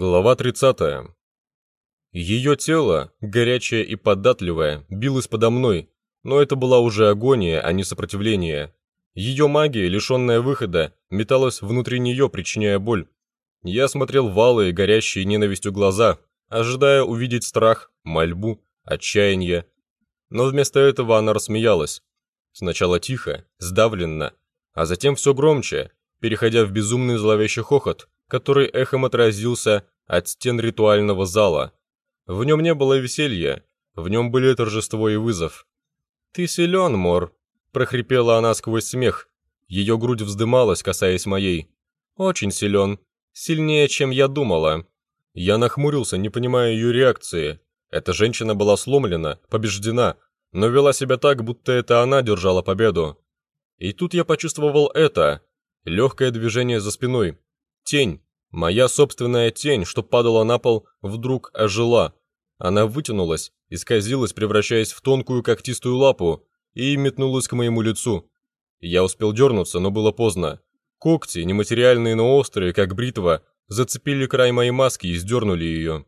Глава 30. Ее тело, горячее и податливое, билось подо мной, но это была уже агония, а не сопротивление. Ее магия, лишенная выхода, металась внутри нее, причиняя боль. Я смотрел валые, горящие ненавистью глаза, ожидая увидеть страх, мольбу, отчаяние. Но вместо этого она рассмеялась. Сначала тихо, сдавленно, а затем все громче, переходя в безумный зловещий хохот, который эхом отразился от стен ритуального зала. В нем не было веселья, в нем были торжество и вызов. «Ты силен, Мор», — прохрипела она сквозь смех. Ее грудь вздымалась, касаясь моей. «Очень силен. Сильнее, чем я думала». Я нахмурился, не понимая ее реакции. Эта женщина была сломлена, побеждена, но вела себя так, будто это она держала победу. И тут я почувствовал это. Легкое движение за спиной, Тень, моя собственная тень, что падала на пол, вдруг ожила. Она вытянулась, исказилась, превращаясь в тонкую когтистую лапу, и метнулась к моему лицу. Я успел дернуться, но было поздно. Когти, нематериальные, но острые, как бритва, зацепили край моей маски и сдернули ее.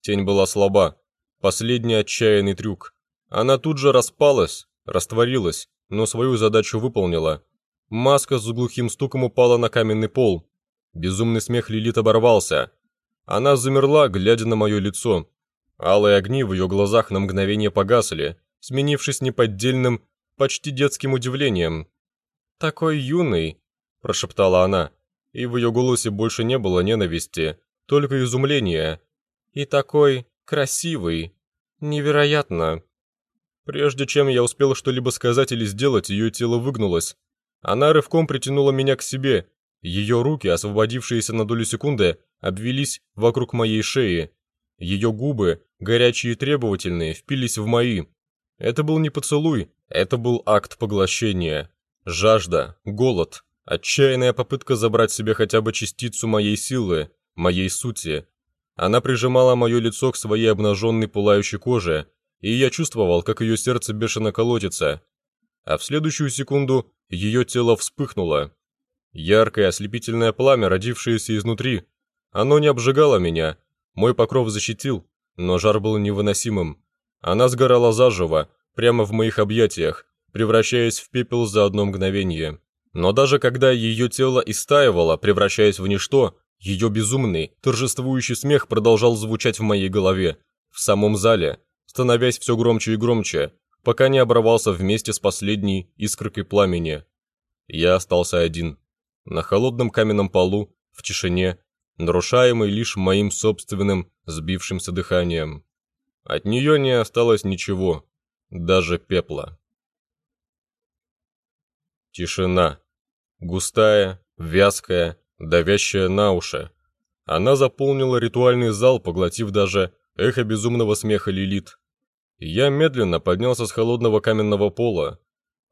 Тень была слаба. Последний отчаянный трюк. Она тут же распалась, растворилась, но свою задачу выполнила. Маска с глухим стуком упала на каменный пол, Безумный смех Лилит оборвался. Она замерла, глядя на мое лицо. Алые огни в ее глазах на мгновение погасли, сменившись неподдельным, почти детским удивлением. «Такой юный», – прошептала она, и в ее голосе больше не было ненависти, только изумление. «И такой красивый. Невероятно». Прежде чем я успел что-либо сказать или сделать, ее тело выгнулось. Она рывком притянула меня к себе, ее руки, освободившиеся на долю секунды, обвелись вокруг моей шеи. Ее губы, горячие и требовательные, впились в мои. Это был не поцелуй, это был акт поглощения. Жажда, голод, отчаянная попытка забрать себе хотя бы частицу моей силы, моей сути. Она прижимала мое лицо к своей обнаженной пылающей коже, и я чувствовал, как ее сердце бешено колотится. А в следующую секунду ее тело вспыхнуло, Яркое ослепительное пламя, родившееся изнутри. Оно не обжигало меня, мой покров защитил, но жар был невыносимым. Она сгорала заживо, прямо в моих объятиях, превращаясь в пепел за одно мгновение. Но даже когда ее тело истаивало, превращаясь в ничто, ее безумный, торжествующий смех продолжал звучать в моей голове, в самом зале, становясь все громче и громче, пока не оборвался вместе с последней искоркой пламени. Я остался один на холодном каменном полу, в тишине, нарушаемой лишь моим собственным сбившимся дыханием. От нее не осталось ничего, даже пепла. Тишина. Густая, вязкая, давящая на уши. Она заполнила ритуальный зал, поглотив даже эхо безумного смеха Лилит. Я медленно поднялся с холодного каменного пола.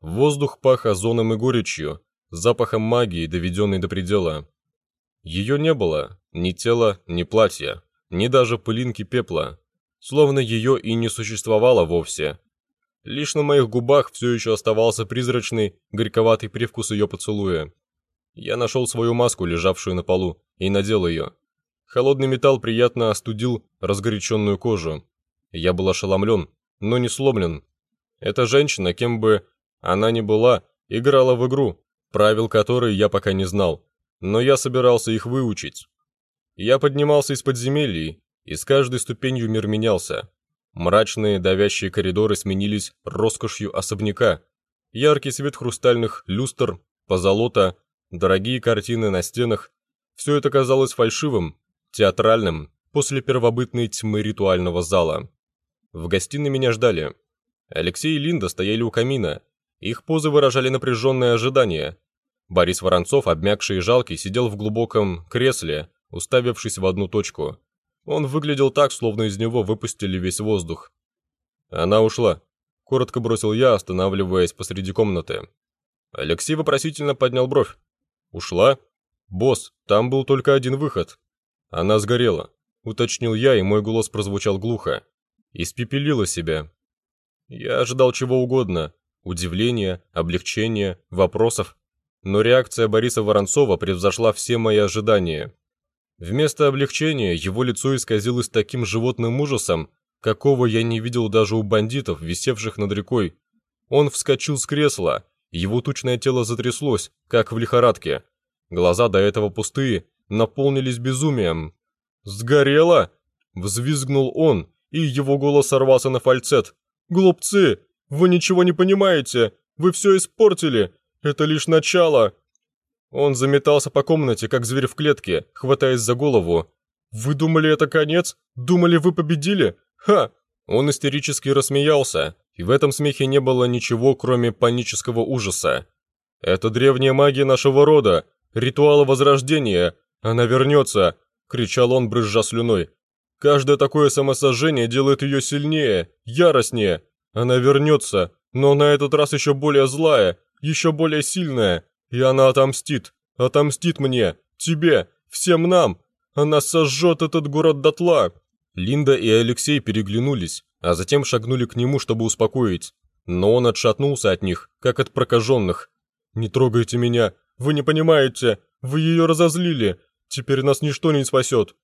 Воздух пах озоном и горечью, запахом магии, доведенной до предела. Ее не было, ни тела, ни платья, ни даже пылинки пепла, словно ее и не существовало вовсе. Лишь на моих губах все еще оставался призрачный, горьковатый привкус ее поцелуя. Я нашел свою маску, лежавшую на полу, и надел ее. Холодный металл приятно остудил разгоряченную кожу. Я был ошеломлен, но не сломлен. Эта женщина, кем бы она ни была, играла в игру, правил которой я пока не знал, но я собирался их выучить. Я поднимался из подземелий, и с каждой ступенью мир менялся. Мрачные давящие коридоры сменились роскошью особняка. Яркий свет хрустальных люстр, позолота, дорогие картины на стенах. Все это казалось фальшивым, театральным, после первобытной тьмы ритуального зала. В гостиной меня ждали. Алексей и Линда стояли у камина. Их позы выражали напряженное ожидание. Борис Воронцов, обмякший и жалкий, сидел в глубоком кресле, уставившись в одну точку. Он выглядел так, словно из него выпустили весь воздух. Она ушла. Коротко бросил я, останавливаясь посреди комнаты. Алексей вопросительно поднял бровь. «Ушла? Босс, там был только один выход. Она сгорела», — уточнил я, и мой голос прозвучал глухо. «Испепелила себя». Я ожидал чего угодно. Удивления, облегчения, вопросов но реакция Бориса Воронцова превзошла все мои ожидания. Вместо облегчения его лицо исказилось таким животным ужасом, какого я не видел даже у бандитов, висевших над рекой. Он вскочил с кресла, его тучное тело затряслось, как в лихорадке. Глаза до этого пустые, наполнились безумием. «Сгорело!» — взвизгнул он, и его голос сорвался на фальцет. «Глупцы! Вы ничего не понимаете! Вы все испортили! Это лишь начало!» Он заметался по комнате, как зверь в клетке, хватаясь за голову. «Вы думали, это конец? Думали, вы победили? Ха!» Он истерически рассмеялся, и в этом смехе не было ничего, кроме панического ужаса. «Это древняя магия нашего рода, ритуал возрождения. Она вернется!» — кричал он, брызжа слюной. «Каждое такое самосожжение делает ее сильнее, яростнее. Она вернется, но на этот раз еще более злая, еще более сильная. И она отомстит. Отомстит мне, тебе, всем нам. Она сожжет этот город дотла. Линда и Алексей переглянулись, а затем шагнули к нему, чтобы успокоить. Но он отшатнулся от них, как от прокаженных. «Не трогайте меня! Вы не понимаете! Вы ее разозлили! Теперь нас ничто не спасет!»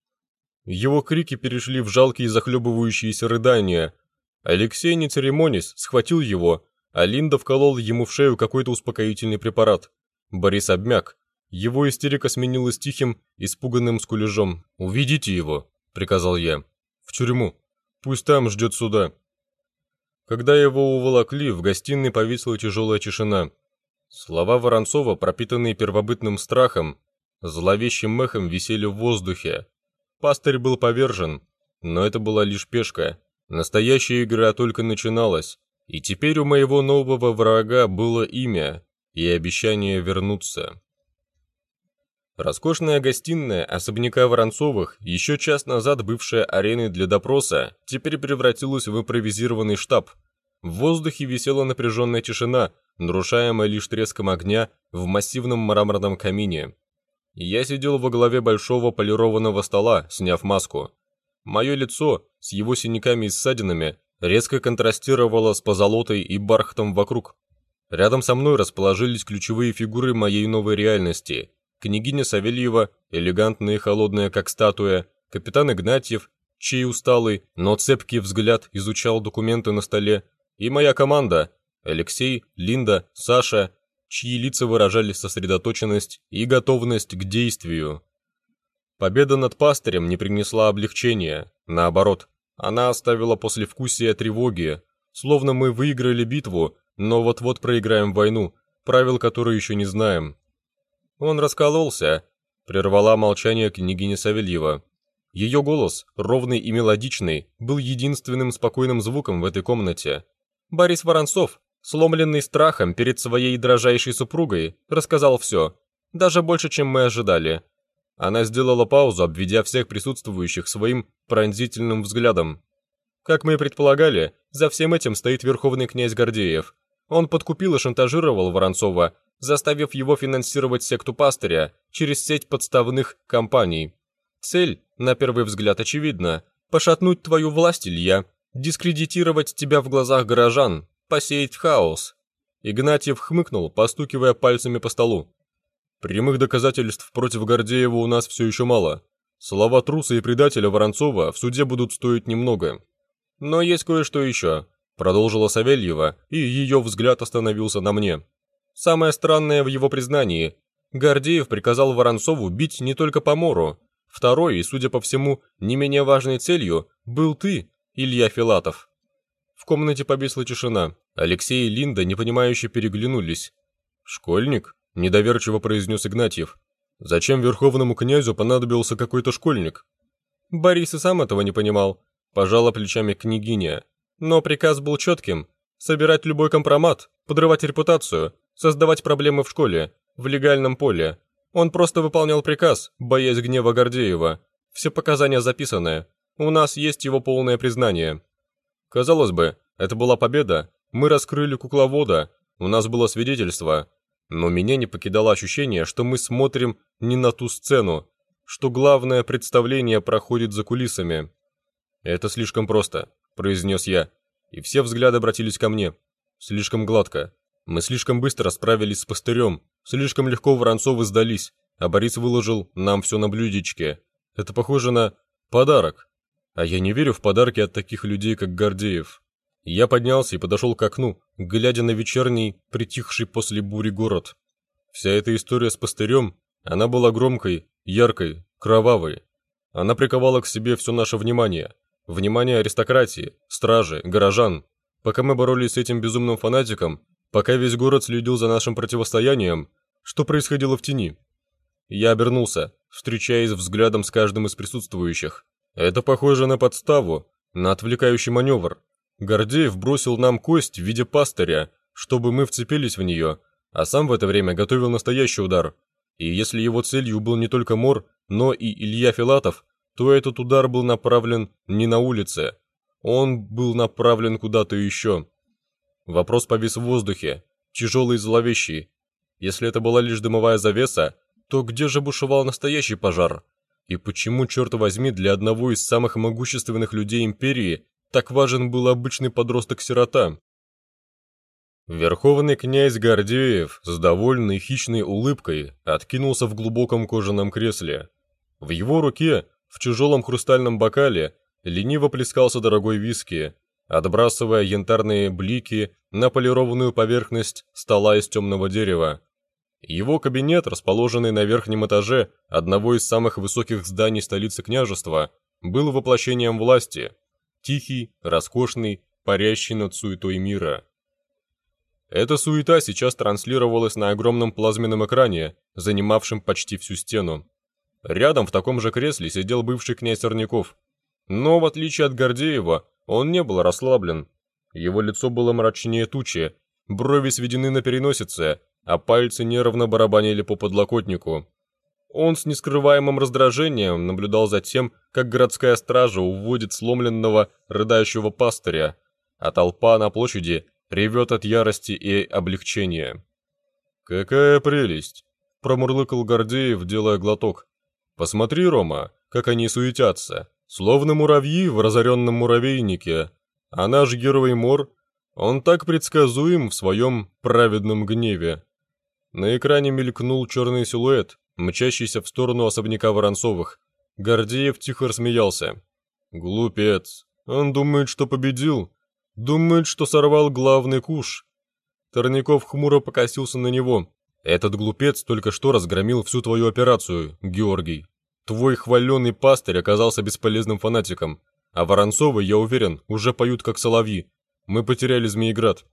Его крики перешли в жалкие захлебывающиеся рыдания. Алексей, не церемонясь, схватил его, а Линда вколол ему в шею какой-то успокоительный препарат. Борис обмяк. Его истерика сменилась тихим, испуганным скулежом. «Уведите его», — приказал я. «В тюрьму. Пусть там ждет суда». Когда его уволокли, в гостиной повисла тяжелая тишина. Слова Воронцова, пропитанные первобытным страхом, зловещим мехом висели в воздухе. Пастырь был повержен, но это была лишь пешка. Настоящая игра только начиналась, и теперь у моего нового врага было имя, и обещание вернуться. Роскошная гостиная особняка Воронцовых, еще час назад бывшая ареной для допроса, теперь превратилась в импровизированный штаб. В воздухе висела напряженная тишина, нарушаемая лишь треском огня в массивном мраморном камине. Я сидел во главе большого полированного стола, сняв маску. Мое лицо, с его синяками и ссадинами, резко контрастировало с позолотой и бархатом вокруг. Рядом со мной расположились ключевые фигуры моей новой реальности. Княгиня Савельева, элегантная и холодная, как статуя, капитан Игнатьев, чей усталый, но цепкий взгляд изучал документы на столе, и моя команда – Алексей, Линда, Саша, чьи лица выражали сосредоточенность и готовность к действию. Победа над пастырем не принесла облегчения, наоборот, она оставила послевкусие тревоги, словно мы выиграли битву, но вот-вот проиграем войну, правил которой еще не знаем. Он раскололся, прервала молчание княгиня Савельева. Ее голос, ровный и мелодичный, был единственным спокойным звуком в этой комнате. Борис Воронцов, сломленный страхом перед своей дрожайшей супругой, рассказал все, даже больше, чем мы ожидали. Она сделала паузу, обведя всех присутствующих своим пронзительным взглядом. Как мы и предполагали, за всем этим стоит верховный князь Гордеев, он подкупил и шантажировал Воронцова, заставив его финансировать секту пастыря через сеть подставных компаний. Цель, на первый взгляд, очевидна – пошатнуть твою власть, Илья, дискредитировать тебя в глазах горожан, посеять хаос. Игнатьев хмыкнул, постукивая пальцами по столу. Прямых доказательств против Гордеева у нас все еще мало. Слова труса и предателя Воронцова в суде будут стоить немного. Но есть кое-что еще. Продолжила Савельева, и ее взгляд остановился на мне. Самое странное в его признании. Гордеев приказал Воронцову бить не только по Мору. Второй, и, судя по всему, не менее важной целью, был ты, Илья Филатов. В комнате повисла тишина. Алексей и Линда непонимающе переглянулись. «Школьник?» – недоверчиво произнес Игнатьев. «Зачем верховному князю понадобился какой-то школьник?» Борис и сам этого не понимал. Пожала плечами княгиня. Но приказ был четким – собирать любой компромат, подрывать репутацию, создавать проблемы в школе, в легальном поле. Он просто выполнял приказ, боясь гнева Гордеева. Все показания записаны. У нас есть его полное признание. Казалось бы, это была победа. Мы раскрыли кукловода, у нас было свидетельство. Но меня не покидало ощущение, что мы смотрим не на ту сцену, что главное представление проходит за кулисами. Это слишком просто. — произнес я, и все взгляды обратились ко мне. Слишком гладко. Мы слишком быстро справились с пастырем, слишком легко Воронцовы сдались, а Борис выложил нам все на блюдечке. Это похоже на подарок. А я не верю в подарки от таких людей, как Гордеев. Я поднялся и подошел к окну, глядя на вечерний, притихший после бури город. Вся эта история с пастырем, она была громкой, яркой, кровавой. Она приковала к себе все наше внимание. Внимание аристократии, стражи, горожан. Пока мы боролись с этим безумным фанатиком, пока весь город следил за нашим противостоянием, что происходило в тени? Я обернулся, встречаясь взглядом с каждым из присутствующих. Это похоже на подставу, на отвлекающий маневр. Гордеев бросил нам кость в виде пастыря, чтобы мы вцепились в нее, а сам в это время готовил настоящий удар. И если его целью был не только Мор, но и Илья Филатов, то этот удар был направлен не на улице. Он был направлен куда-то еще. Вопрос повис в воздухе, тяжелый и зловещий. Если это была лишь дымовая завеса, то где же бушевал настоящий пожар? И почему, черт возьми, для одного из самых могущественных людей империи так важен был обычный подросток-сирота? Верховный князь Гордеев с довольной хищной улыбкой откинулся в глубоком кожаном кресле. В его руке, в тяжелом хрустальном бокале, лениво плескался дорогой виски, отбрасывая янтарные блики на полированную поверхность стола из темного дерева. Его кабинет, расположенный на верхнем этаже одного из самых высоких зданий столицы княжества, был воплощением власти. Тихий, роскошный, парящий над суетой мира. Эта суета сейчас транслировалась на огромном плазменном экране, занимавшем почти всю стену. Рядом в таком же кресле сидел бывший князь Сорняков. Но, в отличие от Гордеева, он не был расслаблен. Его лицо было мрачнее тучи, брови сведены на переносице, а пальцы нервно барабанили по подлокотнику. Он с нескрываемым раздражением наблюдал за тем, как городская стража уводит сломленного, рыдающего пастыря, а толпа на площади ревет от ярости и облегчения. «Какая прелесть!» – промурлыкал Гордеев, делая глоток. «Посмотри, Рома, как они суетятся, словно муравьи в разоренном муравейнике, а наш герой Мор, он так предсказуем в своем праведном гневе». На экране мелькнул черный силуэт, мчащийся в сторону особняка Воронцовых. Гордеев тихо рассмеялся. «Глупец. Он думает, что победил. Думает, что сорвал главный куш». Торняков хмуро покосился на него. «Этот глупец только что разгромил всю твою операцию, Георгий. Твой хваленый пастырь оказался бесполезным фанатиком, а Воронцовы, я уверен, уже поют как соловьи. Мы потеряли Змееград.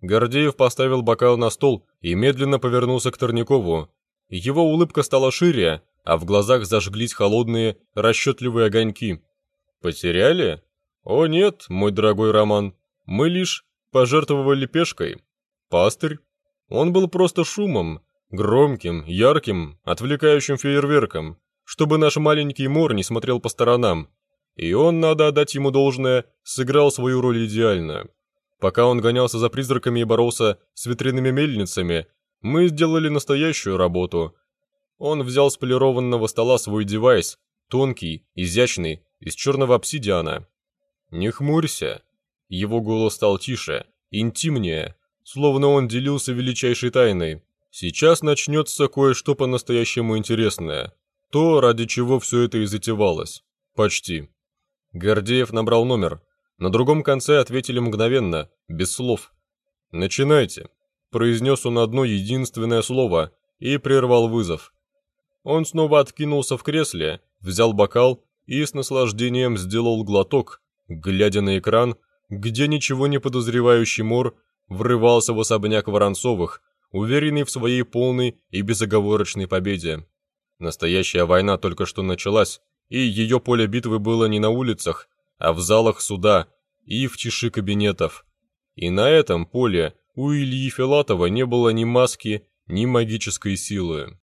Гордеев поставил бокал на стол и медленно повернулся к Торнякову. Его улыбка стала шире, а в глазах зажглись холодные, расчетливые огоньки. «Потеряли? О нет, мой дорогой Роман, мы лишь пожертвовали пешкой. Пастырь? Он был просто шумом, громким, ярким, отвлекающим фейерверком, чтобы наш маленький Мор не смотрел по сторонам. И он, надо отдать ему должное, сыграл свою роль идеально. Пока он гонялся за призраками и боролся с ветряными мельницами, мы сделали настоящую работу. Он взял с полированного стола свой девайс, тонкий, изящный, из черного обсидиана. «Не хмурься». Его голос стал тише, интимнее, словно он делился величайшей тайной. «Сейчас начнется кое-что по-настоящему интересное. То, ради чего все это и затевалось. Почти». Гордеев набрал номер, на другом конце ответили мгновенно, без слов. «Начинайте», – произнес он одно единственное слово и прервал вызов. Он снова откинулся в кресле, взял бокал и с наслаждением сделал глоток, глядя на экран, где ничего не подозревающий Мор врывался в особняк Воронцовых, уверенный в своей полной и безоговорочной победе. Настоящая война только что началась, и ее поле битвы было не на улицах, а в залах суда и в тиши кабинетов. И на этом поле у Ильи Филатова не было ни маски, ни магической силы.